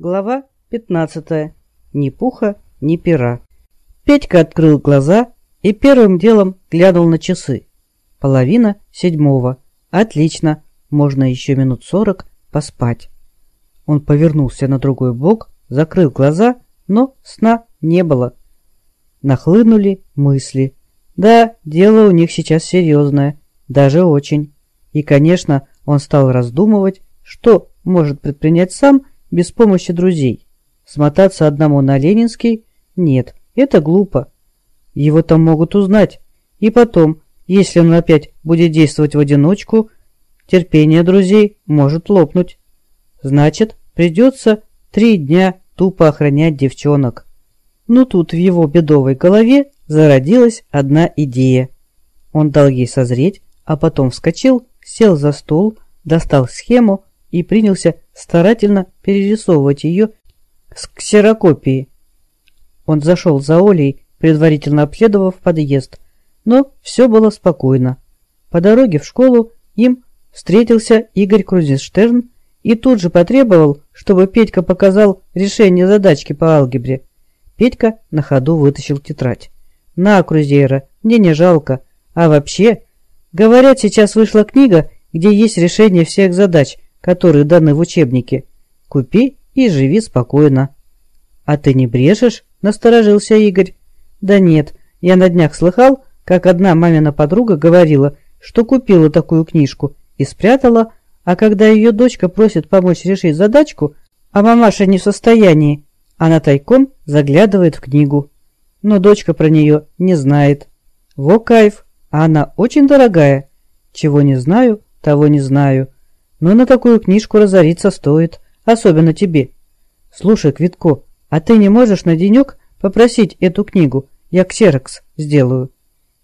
Глава 15. Ни пуха, ни пера. Петька открыл глаза и первым делом глянул на часы. Половина седьмого. Отлично, можно еще минут сорок поспать. Он повернулся на другой бок, закрыл глаза, но сна не было. Нахлынули мысли. Да, дело у них сейчас серьезное, даже очень. И, конечно, он стал раздумывать, что может предпринять сам, без помощи друзей. Смотаться одному на Ленинский? Нет, это глупо. Его там могут узнать. И потом, если он опять будет действовать в одиночку, терпение друзей может лопнуть. Значит, придется три дня тупо охранять девчонок. Но тут в его бедовой голове зародилась одна идея. Он дал ей созреть, а потом вскочил, сел за стол, достал схему и принялся старательно перерисовывать ее с ксерокопии. Он зашел за Олей, предварительно обследовав подъезд, но все было спокойно. По дороге в школу им встретился Игорь Крузенштерн и тут же потребовал, чтобы Петька показал решение задачки по алгебре. Петька на ходу вытащил тетрадь. «На, Крузейра, мне не жалко. А вообще, говорят, сейчас вышла книга, где есть решение всех задач, которые даны в учебнике. Купи и живи спокойно. А ты не брешешь? Насторожился Игорь. Да нет, я на днях слыхал, как одна мамина подруга говорила, что купила такую книжку и спрятала, а когда ее дочка просит помочь решить задачку, а мамаша не в состоянии, она тайком заглядывает в книгу. Но дочка про нее не знает. Во кайф, а она очень дорогая. Чего не знаю, того не знаю. Но на такую книжку разориться стоит, особенно тебе. Слушай, Квитко, а ты не можешь на денек попросить эту книгу? Я ксерокс сделаю.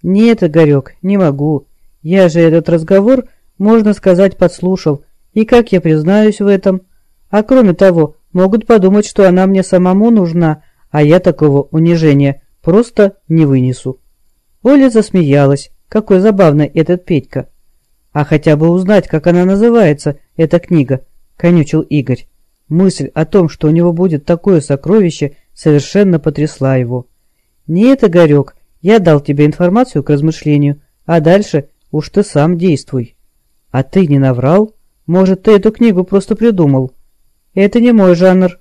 Нет, Игорек, не могу. Я же этот разговор, можно сказать, подслушал. И как я признаюсь в этом? А кроме того, могут подумать, что она мне самому нужна, а я такого унижения просто не вынесу. Оля засмеялась. Какой забавный этот Петька. А хотя бы узнать, как она называется, эта книга, конючил Игорь. Мысль о том, что у него будет такое сокровище, совершенно потрясла его. «Нет, Игорек, я дал тебе информацию к размышлению, а дальше уж ты сам действуй». «А ты не наврал? Может, ты эту книгу просто придумал?» «Это не мой жанр».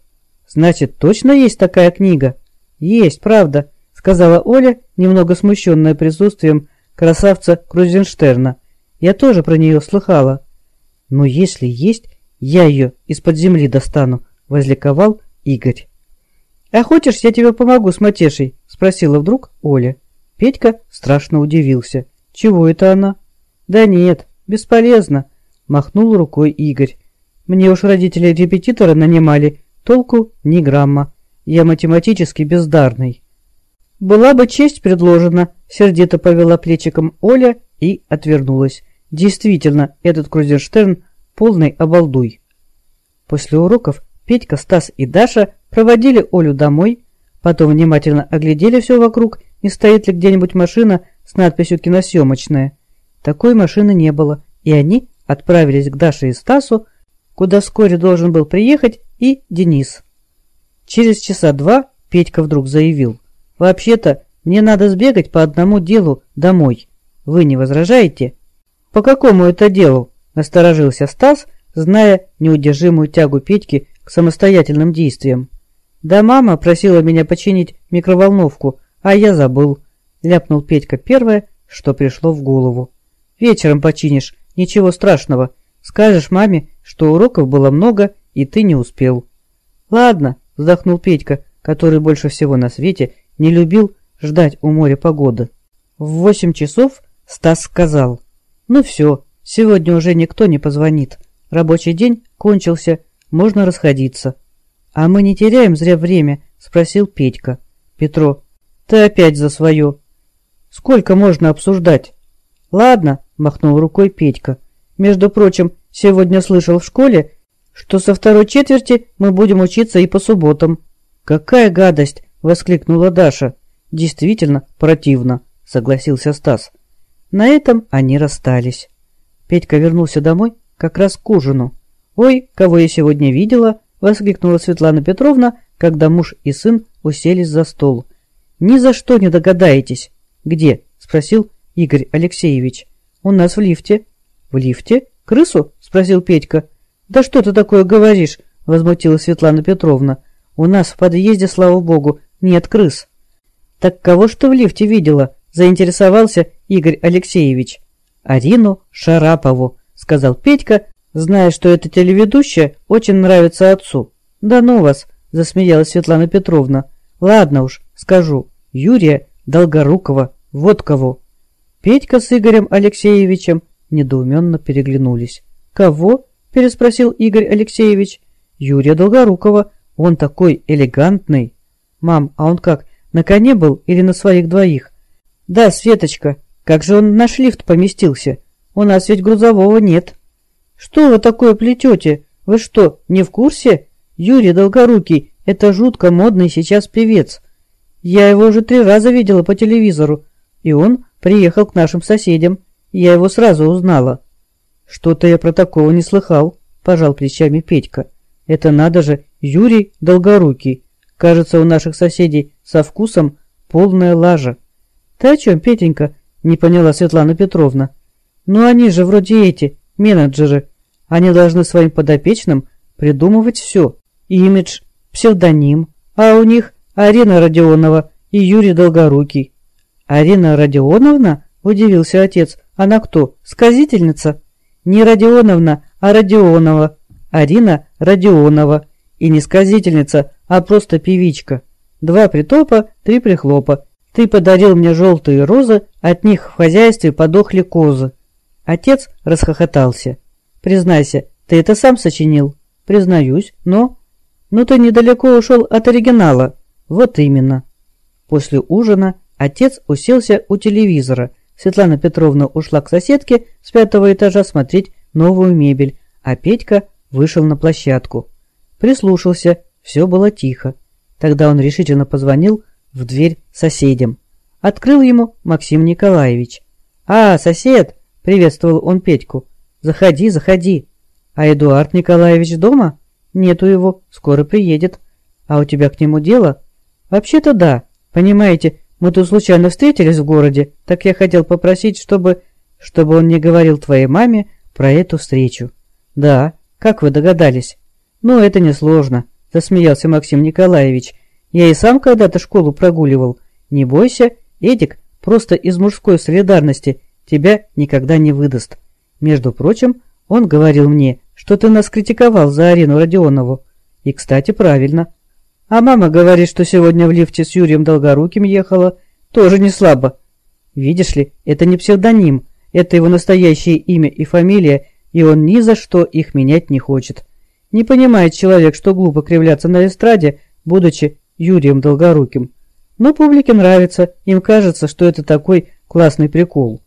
«Значит, точно есть такая книга?» «Есть, правда», — сказала Оля, немного смущенная присутствием красавца Крузенштерна. Я тоже про нее слыхала. Но если есть, я ее из-под земли достану, возликовал Игорь. «А хочешь, я тебе помогу с Матешей?» – спросила вдруг Оля. Петька страшно удивился. «Чего это она?» «Да нет, бесполезно», – махнул рукой Игорь. «Мне уж родители репетитора нанимали, толку ни грамма. Я математически бездарный». «Была бы честь предложена», – сердито повела плечиком Оля и отвернулась. Действительно, этот Крузенштерн полный обалдуй. После уроков Петька, Стас и Даша проводили Олю домой, потом внимательно оглядели все вокруг, не стоит ли где-нибудь машина с надписью «Киносъемочная». Такой машины не было, и они отправились к Даше и Стасу, куда вскоре должен был приехать и Денис. Через часа два Петька вдруг заявил, «Вообще-то мне надо сбегать по одному делу домой. Вы не возражаете?» «По какому это делу?» – насторожился Стас, зная неудержимую тягу Петьки к самостоятельным действиям. «Да мама просила меня починить микроволновку, а я забыл», – ляпнул Петька первое, что пришло в голову. «Вечером починишь, ничего страшного. Скажешь маме, что уроков было много, и ты не успел». «Ладно», – вздохнул Петька, который больше всего на свете не любил ждать у моря погоды. В восемь часов Стас сказал – ну все, сегодня уже никто не позвонит. Рабочий день кончился, можно расходиться. А мы не теряем зря время, спросил Петька. Петро, ты опять за свое. Сколько можно обсуждать? Ладно, махнул рукой Петька. Между прочим, сегодня слышал в школе, что со второй четверти мы будем учиться и по субботам. Какая гадость! воскликнула Даша. Действительно противно, согласился Стас. На этом они расстались. Петька вернулся домой как раз к ужину. «Ой, кого я сегодня видела?» — воскликнула Светлана Петровна, когда муж и сын уселись за стол. «Ни за что не догадаетесь». «Где?» — спросил Игорь Алексеевич. «У нас в лифте». «В лифте? Крысу?» — спросил Петька. «Да что ты такое говоришь?» — возмутилась Светлана Петровна. «У нас в подъезде, слава богу, нет крыс». «Так кого ж ты в лифте видела?» — заинтересовался Игорь Алексеевич. «Арину Шарапову», — сказал Петька, зная, что эта телеведущая очень нравится отцу. «Да ну вас!» — засмеялась Светлана Петровна. «Ладно уж, скажу. Юрия Долгорукова. Вот кого». Петька с Игорем Алексеевичем недоуменно переглянулись. «Кого?» – переспросил Игорь Алексеевич. «Юрия Долгорукова. Он такой элегантный». «Мам, а он как, на коне был или на своих двоих?» «Да, Светочка. Как же он на лифт поместился? У нас ведь грузового нет». «Что вы такое плетете? Вы что, не в курсе? Юрий Долгорукий – это жутко модный сейчас певец. Я его уже три раза видела по телевизору, и он приехал к нашим соседям. Я его сразу узнала». «Что-то я про такого не слыхал», – пожал плечами Петька. «Это надо же, Юрий Долгорукий. Кажется, у наших соседей со вкусом полная лажа». «Ты о чем, Петенька?» – не поняла Светлана Петровна. «Ну они же вроде эти, менеджеры. Они должны своим подопечным придумывать все. Имидж, псевдоним. А у них Арина Родионова и Юрий Долгорукий». «Арина Родионовна?» – удивился отец. «Она кто, сказительница?» Не Родионовна, а Родионова. Арина Родионова. И не сказительница, а просто певичка. Два притопа, три прихлопа. Ты подарил мне желтые розы, от них в хозяйстве подохли козы. Отец расхохотался. Признайся, ты это сам сочинил? Признаюсь, но... Ну ты недалеко ушел от оригинала. Вот именно. После ужина отец уселся у телевизора Светлана Петровна ушла к соседке с пятого этажа смотреть новую мебель, а Петька вышел на площадку. Прислушался, все было тихо. Тогда он решительно позвонил в дверь соседям. Открыл ему Максим Николаевич. «А, сосед!» — приветствовал он Петьку. «Заходи, заходи!» «А Эдуард Николаевич дома?» «Нету его, скоро приедет. А у тебя к нему дело?» «Вообще-то да. Понимаете, мы тут случайно встретились в городе, так я хотел попросить, чтобы... чтобы он не говорил твоей маме про эту встречу. Да, как вы догадались? Ну, это несложно, засмеялся Максим Николаевич. Я и сам когда-то школу прогуливал. Не бойся, Эдик просто из мужской солидарности тебя никогда не выдаст. Между прочим, он говорил мне, что ты нас критиковал за Арину Родионову. И, кстати, правильно. А мама говорит, что сегодня в лифте с Юрием Долгоруким ехала. Тоже не слабо. Видишь ли, это не псевдоним. Это его настоящее имя и фамилия, и он ни за что их менять не хочет. Не понимает человек, что глупо кривляться на эстраде, будучи Юрием Долгоруким. Но публике нравится, им кажется, что это такой классный прикол.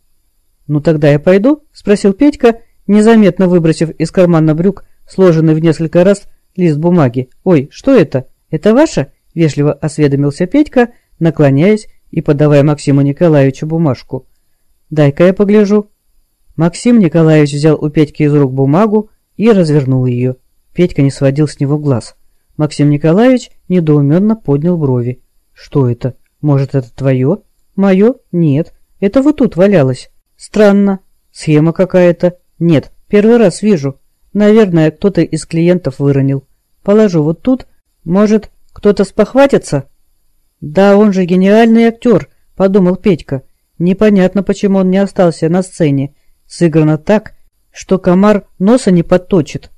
«Ну тогда я пойду?» – спросил Петька, незаметно выбросив из кармана брюк сложенный в несколько раз лист бумаги. «Ой, что это?» «Это ваша?» – вежливо осведомился Петька, наклоняясь и подавая Максиму Николаевичу бумажку. «Дай-ка я погляжу». Максим Николаевич взял у Петьки из рук бумагу и развернул ее. Петька не сводил с него глаз. Максим Николаевич недоуменно поднял брови. «Что это? Может, это твое?» «Мое? Нет. Это вот тут валялось. Странно. Схема какая-то. Нет, первый раз вижу. Наверное, кто-то из клиентов выронил. Положу вот тут, может, кто-то спохватится? Да, он же гениальный актер, подумал Петька. Непонятно, почему он не остался на сцене. Сыграно так, что комар носа не подточит.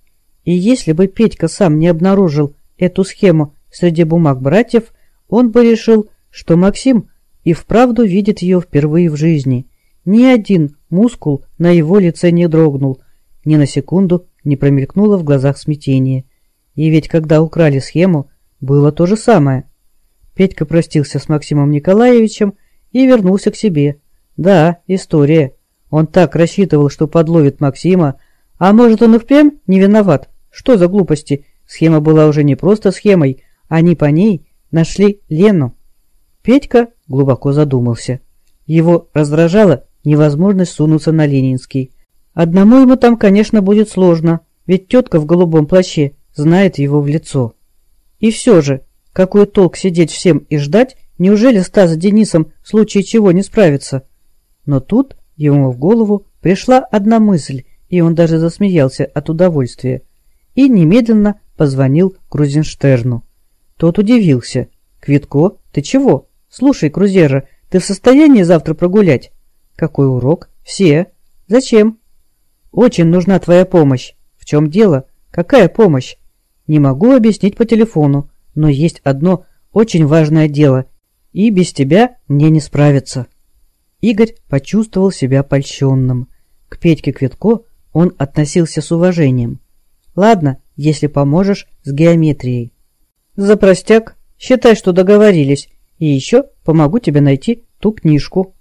И если бы Петька сам не обнаружил эту схему среди бумаг братьев, он бы решил, что Максим и вправду видит ее впервые в жизни. Ни один мускул на его лице не дрогнул, ни на секунду не промелькнуло в глазах смятение. И ведь когда украли схему, было то же самое. Петька простился с Максимом Николаевичем и вернулся к себе. Да, история. Он так рассчитывал, что подловит Максима, а может он и впрямь не виноват. Что за глупости? Схема была уже не просто схемой, они по ней нашли Лену. Петька глубоко задумался. Его раздражала невозможность сунуться на Ленинский. Одному ему там, конечно, будет сложно, ведь тетка в голубом плаще знает его в лицо. И все же, какой толк сидеть всем и ждать, неужели Стас с Денисом в случае чего не справится? Но тут ему в голову пришла одна мысль, и он даже засмеялся от удовольствия. И немедленно позвонил Крузенштерну. Тот удивился. «Квитко, ты чего? Слушай, Крузера, ты в состоянии завтра прогулять?» «Какой урок?» «Все. Зачем?» «Очень нужна твоя помощь». «В чем дело? Какая помощь?» «Не могу объяснить по телефону, но есть одно очень важное дело, и без тебя мне не справиться». Игорь почувствовал себя польщенным. К Петьке Квитко он относился с уважением. «Ладно, если поможешь с геометрией». «За простяк, считай, что договорились, и еще помогу тебе найти ту книжку».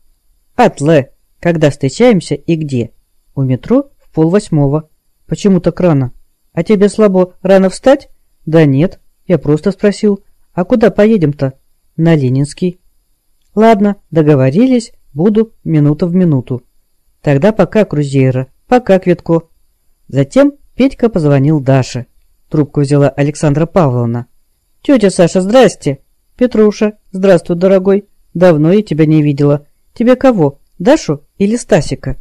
«Атле, когда встречаемся и где?» «У метро в полвосьмого». «Почему так рано?» «А тебе слабо рано встать?» «Да нет, я просто спросил. А куда поедем-то?» «На Ленинский». «Ладно, договорились, буду минута в минуту». «Тогда пока, Крузейра, пока, Квитко». Затем Петька позвонил Даше. Трубку взяла Александра Павловна. «Тетя Саша, здрасте!» «Петруша, здравствуй, дорогой. Давно я тебя не видела. Тебе кого, Дашу или Стасика?»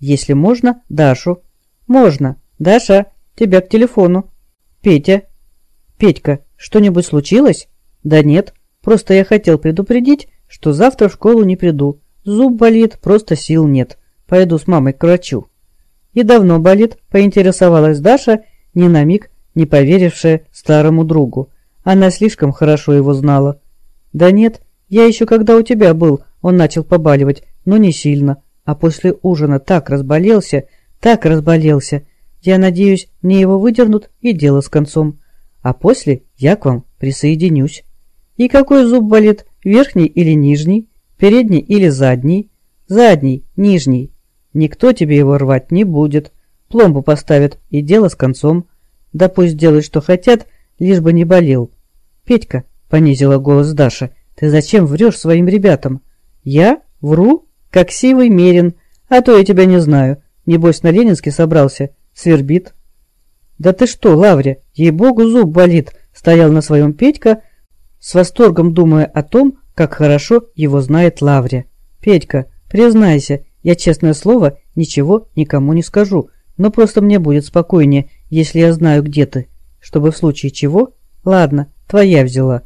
«Если можно, Дашу». «Можно. Даша, тебя к телефону». «Петя». «Петька, что-нибудь случилось?» «Да нет, просто я хотел предупредить, что завтра в школу не приду. Зуб болит, просто сил нет. Пойду с мамой к врачу». «И давно болит?» – поинтересовалась Даша, ни на миг не поверившая старому другу. Она слишком хорошо его знала. «Да нет, я еще когда у тебя был, он начал побаливать, но не сильно. А после ужина так разболелся, так разболелся. Я надеюсь, мне его выдернут и дело с концом. А после я к вам присоединюсь. И какой зуб болит, верхний или нижний, передний или задний? Задний, нижний. Никто тебе его рвать не будет. Пломбу поставят, и дело с концом. Да пусть делают, что хотят, лишь бы не болел. Петька, понизила голос Даша, ты зачем врешь своим ребятам? Я? Вру? Как сивый мерин. А то я тебя не знаю. Небось, на Ленинске собрался. Свербит. Да ты что, Лавря, ей-богу, зуб болит, стоял на своем Петька, с восторгом думая о том, как хорошо его знает Лавря. Петька, признайся, я, честное слово, ничего никому не скажу, но просто мне будет спокойнее, если я знаю, где ты. Чтобы в случае чего... Ладно, твоя взяла.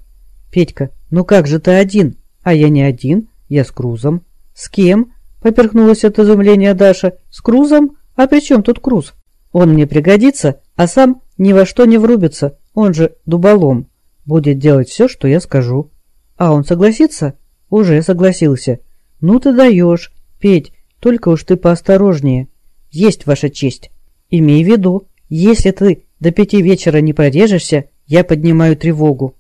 Петька, ну как же ты один? А я не один, я с Крузом. С кем? Поперхнулась от изумления Даша. С Крузом? А при чем тут Круз? Он мне пригодится, а сам ни во что не врубится. Он же дуболом. Будет делать все, что я скажу. А он согласится? Уже согласился. Ну ты даешь. Петь, только уж ты поосторожнее. Есть ваша честь. Имей в виду, если ты до пяти вечера не прорежешься, я поднимаю тревогу.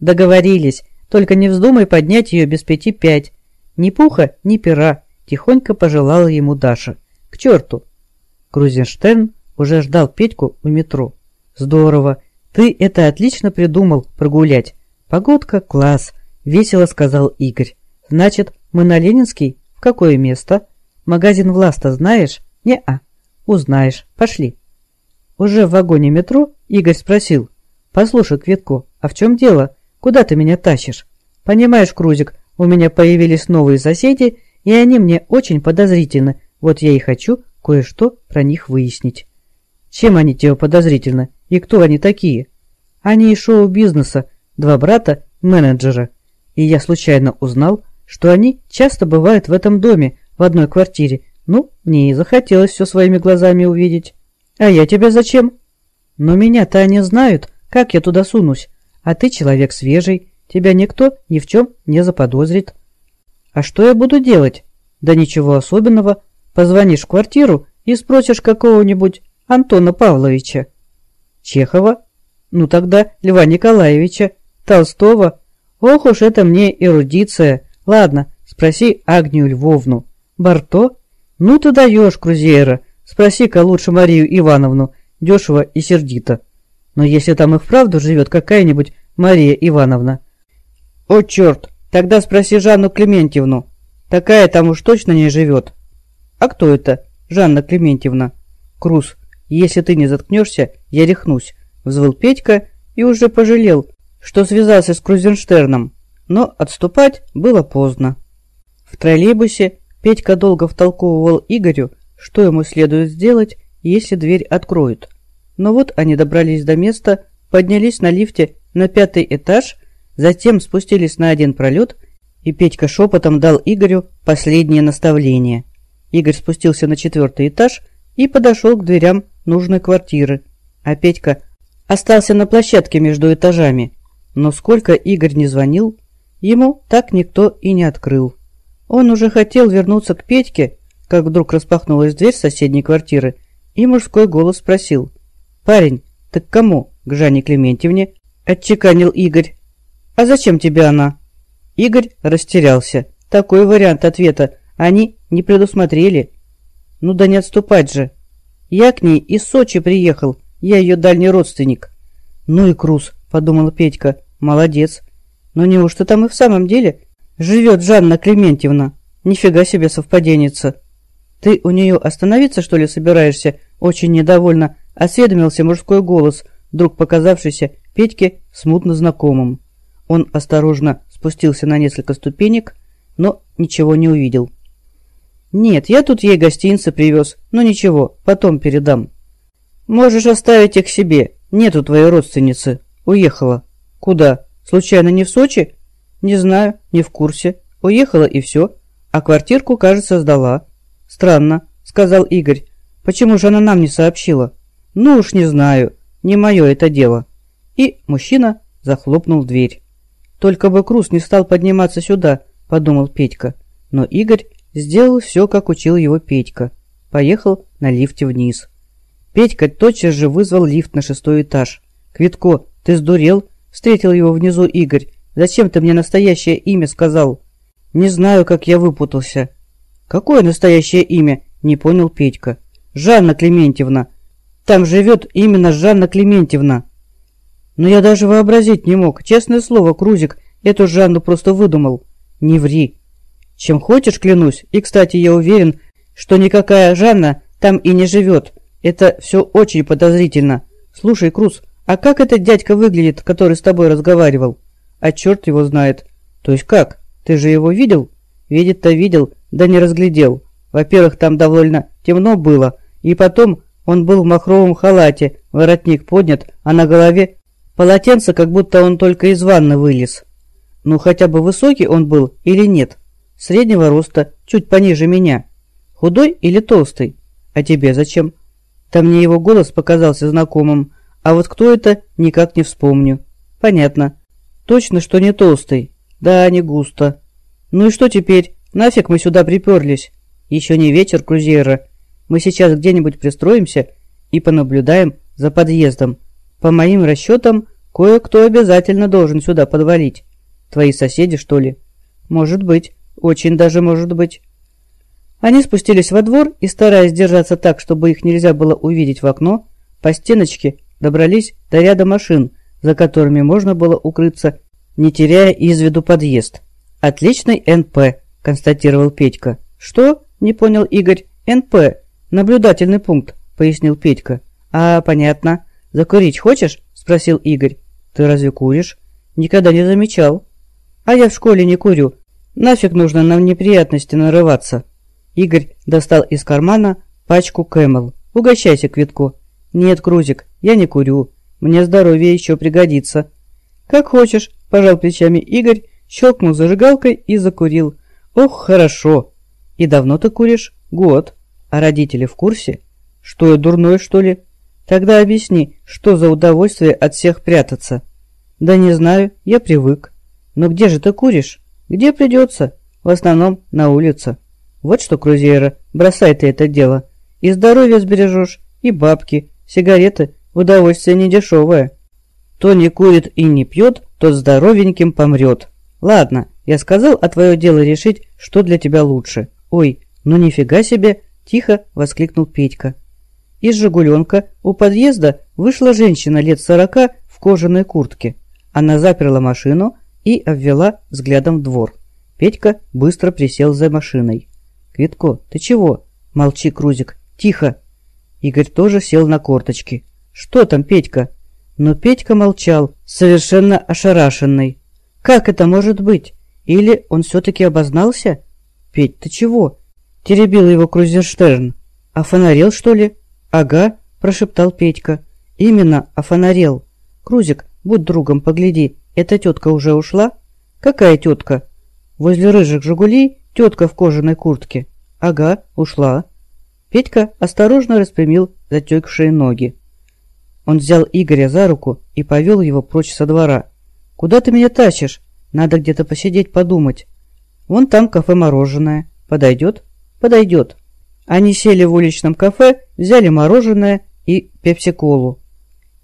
Договорились, только не вздумай поднять ее без пяти пять. Ни пуха, ни пера, тихонько пожелала ему Даша. К черту! Крузенштерн уже ждал Петьку у метро. Здорово, ты это отлично придумал, прогулять. Погодка класс, весело сказал Игорь. Значит, мы на Ленинский? В какое место? Магазин Власта знаешь? Не-а. Узнаешь. Пошли. Уже в вагоне метро Игорь спросил. «Послушай, Кветко, а в чем дело? Куда ты меня тащишь? Понимаешь, Крузик, у меня появились новые соседи, и они мне очень подозрительны. Вот я и хочу кое-что про них выяснить». «Чем они тебе подозрительны? И кто они такие?» «Они из шоу-бизнеса, два брата, менеджера. И я случайно узнал, что они часто бывают в этом доме, в одной квартире. Ну, мне и захотелось все своими глазами увидеть. А я тебе зачем? Но меня-то они знают, как я туда сунусь. А ты человек свежий, тебя никто ни в чем не заподозрит. А что я буду делать? Да ничего особенного. Позвонишь в квартиру и спросишь какого-нибудь Антона Павловича. Чехова? Ну тогда Льва Николаевича. Толстого? Ох уж это мне эрудиция. Ладно, спроси Агнию Львовну. Барто? Ну ты даешь, Крузейра. Спроси-ка лучше Марию Ивановну. Дешево и сердито. Но если там и вправду живет какая-нибудь Мария Ивановна... О, черт! Тогда спроси Жанну Клементьевну. Такая там уж точно не живет. А кто это? Жанна Клементьевна. Круз, если ты не заткнешься, я рехнусь. взвыл Петька и уже пожалел, что связался с Крузенштерном, но отступать было поздно. В троллейбусе Петька долго втолковывал Игорю, что ему следует сделать, если дверь откроют. Но вот они добрались до места, поднялись на лифте на пятый этаж, затем спустились на один пролет, и Петька шепотом дал Игорю последнее наставление. Игорь спустился на четвертый этаж и подошел к дверям нужной квартиры, а Петька остался на площадке между этажами. Но сколько Игорь не звонил, ему так никто и не открыл. Он уже хотел вернуться к Петьке, как вдруг распахнулась дверь соседней квартиры, и мужской голос спросил. «Парень, ты к кому? К Жанне Клементьевне?» – отчеканил Игорь. «А зачем тебе она?» Игорь растерялся. Такой вариант ответа они не предусмотрели. Ну да не отступать же. Я к ней из Сочи приехал, я ее дальний родственник. Ну и Круз, подумал Петька, молодец. Но неужто там и в самом деле живет Жанна Клементьевна? Нифига себе совпаденница. Ты у нее остановиться, что ли, собираешься? Очень недовольно осведомился мужской голос, вдруг показавшийся Петьке смутно знакомым. Он осторожно спустился на несколько ступенек, но ничего не увидел. «Нет, я тут ей гостинцы привез, но ничего, потом передам». «Можешь оставить их себе, нету твоей родственницы, уехала». «Куда? Случайно не в Сочи?» «Не знаю, не в курсе. Уехала и все, а квартирку, кажется, сдала». «Странно», — сказал Игорь. «Почему же она нам не сообщила?» «Ну уж не знаю, не мое это дело». И мужчина захлопнул дверь. «Только бы Крус не стал подниматься сюда», — подумал Петька. Но Игорь Сделал все, как учил его Петька. Поехал на лифте вниз. Петька тотчас же вызвал лифт на шестой этаж. «Квитко, ты сдурел?» – встретил его внизу Игорь. «Зачем ты мне настоящее имя сказал?» «Не знаю, как я выпутался». «Какое настоящее имя?» – не понял Петька. «Жанна Клементьевна. Там живет именно Жанна Клементьевна». «Но я даже вообразить не мог. Честное слово, Крузик, эту Жанну просто выдумал». «Не ври. Чем хочешь, клянусь. И, кстати, я уверен, что никакая Жанна там и не живет. Это все очень подозрительно. Слушай, Круз, а как этот дядька выглядит, который с тобой разговаривал? А черт его знает. То есть как? Ты же его видел? Видит-то видел, да не разглядел. Во-первых, там довольно темно было. И потом он был в махровом халате, воротник поднят, а на голове полотенце, как будто он только из ванны вылез. Ну, хотя бы высокий он был или нет? Среднего роста, чуть пониже меня. Худой или толстый? А тебе зачем? Да мне его голос показался знакомым, а вот кто это, никак не вспомню. Понятно. Точно, что не толстый. Да, не густо. Ну и что теперь? Нафиг мы сюда приперлись? Еще не вечер, Крузейра. Мы сейчас где-нибудь пристроимся и понаблюдаем за подъездом. По моим расчетам, кое-кто обязательно должен сюда подвалить. Твои соседи, что ли? Может быть. Очень даже может быть. Они спустились во двор и, стараясь держаться так, чтобы их нельзя было увидеть в окно, по стеночке добрались до ряда машин, за которыми можно было укрыться, не теряя из виду подъезд. «Отличный НП», – констатировал Петька. «Что?» – не понял Игорь. «НП. Наблюдательный пункт», – пояснил Петька. «А, понятно. Закурить хочешь?» – спросил Игорь. «Ты разве куришь?» «Никогда не замечал». «А я в школе не курю. Нафиг нужно на неприятности нарываться. Игорь достал из кармана пачку Кэмел. Угощайся, Квитко. Нет, Крузик, я не курю. Мне здоровье еще пригодится. Как хочешь, пожал плечами Игорь, щелкнул зажигалкой и закурил. Ох, хорошо. И давно ты куришь? Год. А родители в курсе? Что я дурной, что ли? Тогда объясни, что за удовольствие от всех прятаться? Да не знаю, я привык. Но где же ты куришь? Где придется? В основном на улице. Вот что, Крузейра, бросай ты это дело. И здоровье сбережешь, и бабки. Сигареты – удовольствие недешевое. Кто не курит и не пьет, тот здоровеньким помрет. Ладно, я сказал, а твое дело решить, что для тебя лучше. Ой, ну нифига себе, тихо воскликнул Петька. Из «Жигуленка» у подъезда вышла женщина лет сорока в кожаной куртке. Она заперла машину, и обвела взглядом двор. Петька быстро присел за машиной. «Квитко, ты чего?» «Молчи, Крузик, тихо!» Игорь тоже сел на корточки. «Что там, Петька?» Но Петька молчал, совершенно ошарашенный. Как это может быть? Или он все-таки обознался? Петь, ты чего? Теребил его Крузерштерн. «Офонарел, что ли?» «Ага», – прошептал Петька. «Именно, офонарел. Крузик, будь другом, погляди, эта тетка уже ушла?» «Какая тетка?» «Возле рыжих «Жигулей» тетка в кожаной куртке». «Ага, ушла». Петька осторожно распрямил затекшие ноги. Он взял Игоря за руку и повел его прочь со двора. «Куда ты меня тащишь? Надо где-то посидеть, подумать. Вон там кафе-мороженое. Подойдет?» «Подойдет». Они сели в уличном кафе, взяли мороженое и пепси-колу.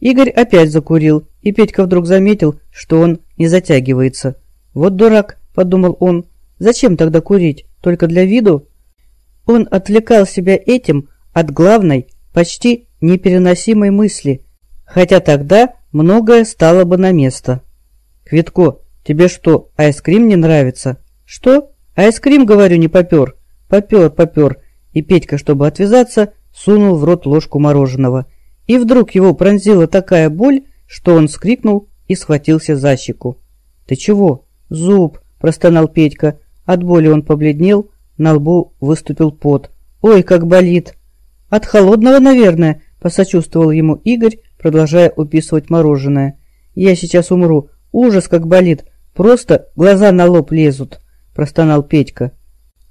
Игорь опять закурил, и Петька вдруг заметил, что он не затягивается. «Вот дурак», — подумал он, — «зачем тогда курить? Только для виду?» Он отвлекал себя этим от главной, почти непереносимой мысли, хотя тогда многое стало бы на место. «Квитко, тебе что, айскрим не нравится?» «Что? Айскрим, говорю, не попер?» «Попер, попер и Петька, чтобы отвязаться, сунул в рот ложку мороженого. И вдруг его пронзила такая боль, что он скрикнул и схватился за щеку. «Ты чего?» «Зуб!» – простонал Петька. От боли он побледнел, на лбу выступил пот. «Ой, как болит!» «От холодного, наверное», – посочувствовал ему Игорь, продолжая уписывать мороженое. «Я сейчас умру. Ужас, как болит. Просто глаза на лоб лезут», – простонал Петька.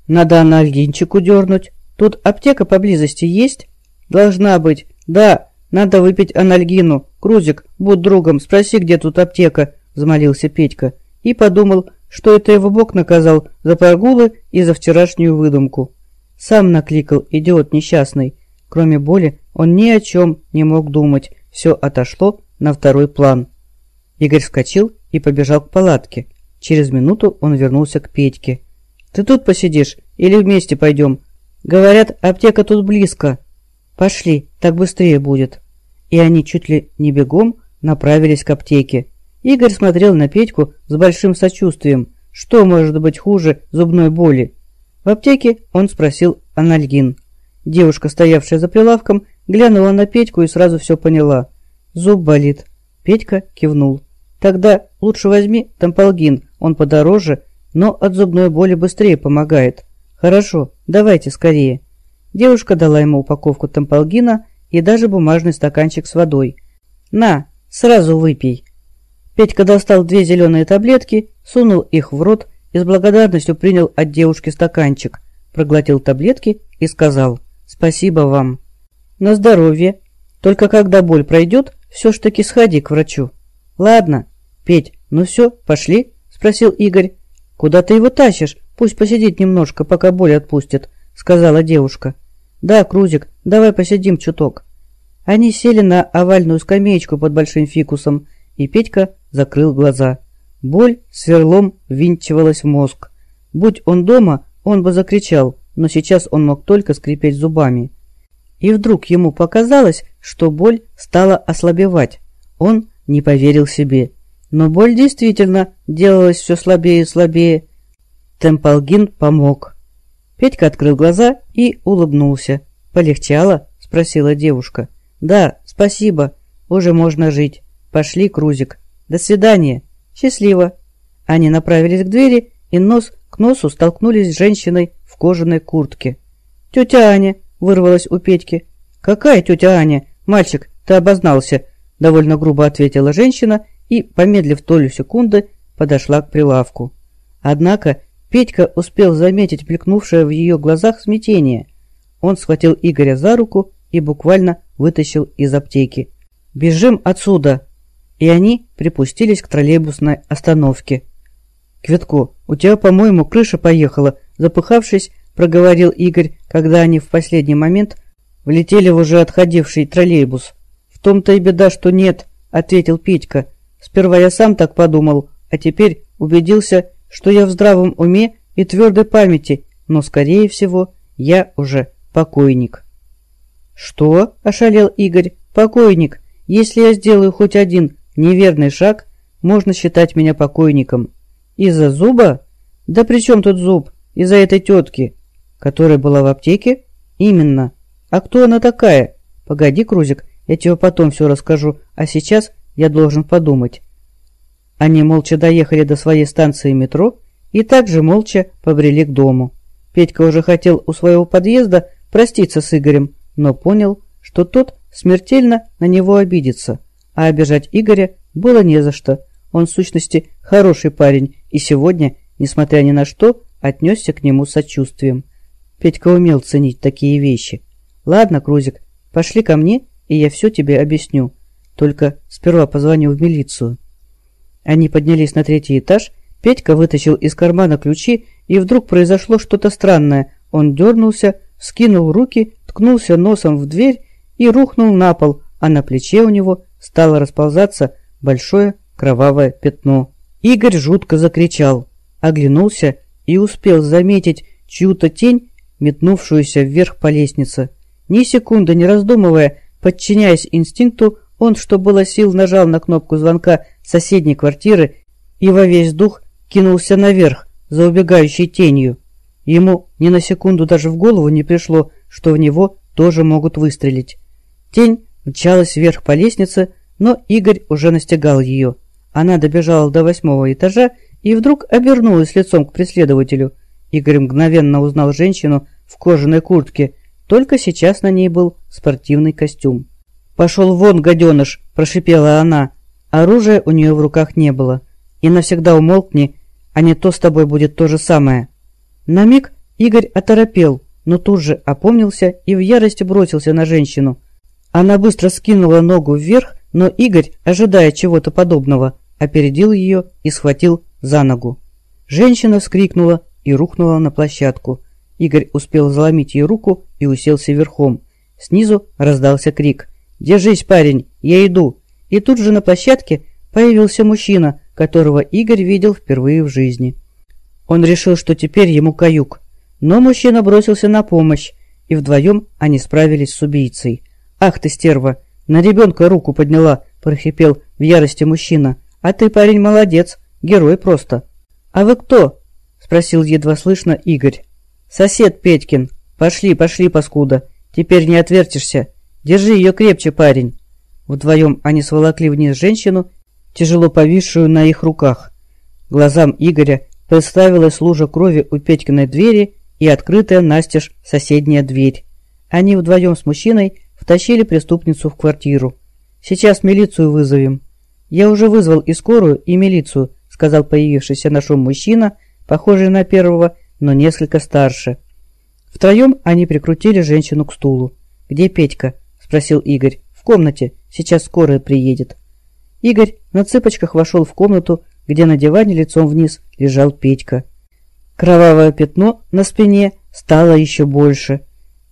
«Надо анальгинчику дернуть», Тут аптека поблизости есть? Должна быть. Да, надо выпить анальгину. Крузик, будь другом, спроси, где тут аптека, взмолился Петька. И подумал, что это его Бог наказал за прогулы и за вчерашнюю выдумку. Сам накликал, идиот несчастный. Кроме боли, он ни о чем не мог думать. Все отошло на второй план. Игорь вскочил и побежал к палатке. Через минуту он вернулся к Петьке. «Ты тут посидишь или вместе пойдем?» Говорят, аптека тут близко. Пошли, так быстрее будет. И они чуть ли не бегом направились к аптеке. Игорь смотрел на Петьку с большим сочувствием. Что может быть хуже зубной боли? В аптеке он спросил анальгин. Девушка, стоявшая за прилавком, глянула на Петьку и сразу все поняла. Зуб болит. Петька кивнул. Тогда лучше возьми тамполгин, он подороже, но от зубной боли быстрее помогает. «Хорошо, давайте скорее». Девушка дала ему упаковку тамполгина и даже бумажный стаканчик с водой. «На, сразу выпей». Петька достал две зеленые таблетки, сунул их в рот и с благодарностью принял от девушки стаканчик, проглотил таблетки и сказал «Спасибо вам». «На здоровье. Только когда боль пройдет, все ж таки сходи к врачу». «Ладно. Петь, ну все, пошли?» – спросил Игорь. «Куда ты его тащишь? Пусть посидит немножко, пока боль отпустит», — сказала девушка. «Да, Крузик, давай посидим чуток». Они сели на овальную скамеечку под большим фикусом, и Петька закрыл глаза. Боль сверлом винчивалась в мозг. Будь он дома, он бы закричал, но сейчас он мог только скрипеть зубами. И вдруг ему показалось, что боль стала ослабевать. Он не поверил себе. Но боль действительно делалась все слабее и слабее, Темпалгин помог. Петька открыл глаза и улыбнулся. «Полегчало?» – спросила девушка. «Да, спасибо. Уже можно жить. Пошли, Крузик. До свидания. Счастливо». Они направились к двери и нос к носу столкнулись с женщиной в кожаной куртке. «Тетя Аня!» – вырвалась у Петьки. «Какая тетя Аня? Мальчик, ты обознался!» – довольно грубо ответила женщина и, помедлив толю секунды, подошла к прилавку. Однако Петька успел заметить мелькнувшее в ее глазах смятение. Он схватил Игоря за руку и буквально вытащил из аптеки. «Бежим отсюда!» И они припустились к троллейбусной остановке. «Квитко, у тебя, по-моему, крыша поехала», запыхавшись, проговорил Игорь, когда они в последний момент влетели в уже отходивший троллейбус. «В том-то и беда, что нет», — ответил Петька. «Сперва я сам так подумал, а теперь убедился, что я в здравом уме и твердой памяти, но, скорее всего, я уже покойник. «Что?» – ошалел Игорь. «Покойник. Если я сделаю хоть один неверный шаг, можно считать меня покойником. Из-за зуба? Да при чем тут зуб? Из-за этой тетки, которая была в аптеке? Именно. А кто она такая? Погоди, Крузик, я тебе потом все расскажу, а сейчас я должен подумать». Они молча доехали до своей станции метро и также молча побрели к дому. Петька уже хотел у своего подъезда проститься с Игорем, но понял, что тот смертельно на него обидится, а обижать Игоря было не за что. Он, в сущности, хороший парень, и сегодня, несмотря ни на что, отнесся к нему сочувствием. Петька умел ценить такие вещи. «Ладно, Крузик, пошли ко мне, и я все тебе объясню. Только сперва позвоню в милицию». Они поднялись на третий этаж, Петька вытащил из кармана ключи, и вдруг произошло что-то странное. Он дернулся, скинул руки, ткнулся носом в дверь и рухнул на пол, а на плече у него стало расползаться большое кровавое пятно. Игорь жутко закричал, оглянулся и успел заметить чью-то тень, метнувшуюся вверх по лестнице. Ни секунды не раздумывая, подчиняясь инстинкту, он, что было сил, нажал на кнопку звонка соседней квартиры и во весь дух кинулся наверх за убегающей тенью. Ему ни на секунду даже в голову не пришло, что в него тоже могут выстрелить. Тень мчалась вверх по лестнице, но Игорь уже настигал ее. Она добежала до восьмого этажа и вдруг обернулась лицом к преследователю. Игорь мгновенно узнал женщину в кожаной куртке, только сейчас на ней был спортивный костюм. «Пошел вон, гаденыш!» – прошипела она. Оружия у нее в руках не было. «И навсегда умолкни, а не то с тобой будет то же самое». На миг Игорь оторопел, но тут же опомнился и в ярости бросился на женщину. Она быстро скинула ногу вверх, но Игорь, ожидая чего-то подобного, опередил ее и схватил за ногу. Женщина вскрикнула и рухнула на площадку. Игорь успел заломить ей руку и уселся верхом. Снизу раздался крик. «Держись, парень, я иду!» И тут же на площадке появился мужчина, которого Игорь видел впервые в жизни. Он решил, что теперь ему каюк. Но мужчина бросился на помощь, и вдвоем они справились с убийцей. «Ах ты, стерва! На ребенка руку подняла!» – прохрипел в ярости мужчина. «А ты, парень, молодец! Герой просто!» «А вы кто?» – спросил едва слышно Игорь. «Сосед Петькин. Пошли, пошли, паскуда. Теперь не отвертишься. Держи ее крепче, парень». Вдвоем они сволокли вниз женщину, тяжело повисшую на их руках. Глазам Игоря представилась лужа крови у Петькиной двери и открытая настежь соседняя дверь. Они вдвоем с мужчиной втащили преступницу в квартиру. «Сейчас милицию вызовем». «Я уже вызвал и скорую, и милицию», сказал появившийся на шум мужчина, похожий на первого, но несколько старше. Втроем они прикрутили женщину к стулу. «Где Петька?» – спросил Игорь. «В комнате. Сейчас скорая приедет». Игорь на цыпочках вошел в комнату, где на диване лицом вниз лежал Петька. Кровавое пятно на спине стало еще больше.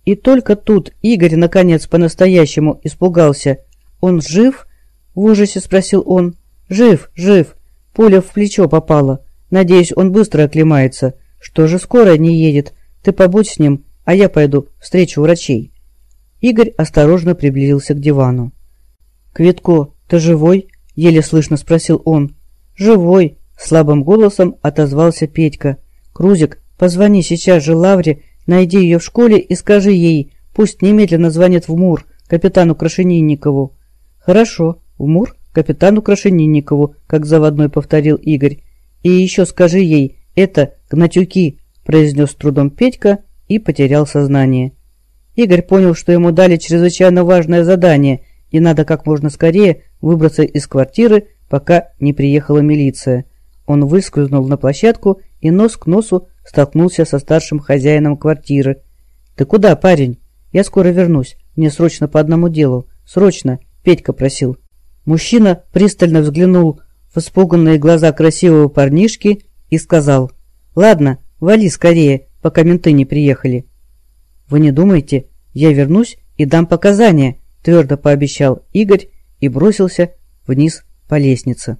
И только тут Игорь наконец по-настоящему испугался. «Он жив?» – в ужасе спросил он. «Жив, жив. Пуля в плечо попала. Надеюсь, он быстро оклемается. Что же скоро не едет? Ты побудь с ним, а я пойду встречу врачей». Игорь осторожно приблизился к дивану. «Квитко, ты живой?» – еле слышно спросил он. «Живой», – слабым голосом отозвался Петька. «Крузик, позвони сейчас же Лавре, найди ее в школе и скажи ей, пусть немедленно звонит в МУР, капитану Крашенинникову». «Хорошо, в МУР, капитану Крашенинникову», как заводной повторил Игорь. «И еще скажи ей, это гнатюки», произнес трудом Петька и потерял сознание. Игорь понял, что ему дали чрезвычайно важное задание, и надо как можно скорее выбраться из квартиры, пока не приехала милиция. Он выскользнул на площадку и нос к носу столкнулся со старшим хозяином квартиры. «Ты куда, парень? Я скоро вернусь. Мне срочно по одному делу. Срочно!» – Петька просил. Мужчина пристально взглянул в испуганные глаза красивого парнишки и сказал. «Ладно, вали скорее, пока менты не приехали». «Вы не думайте, я вернусь и дам показания», – твердо пообещал Игорь и бросился вниз по лестнице.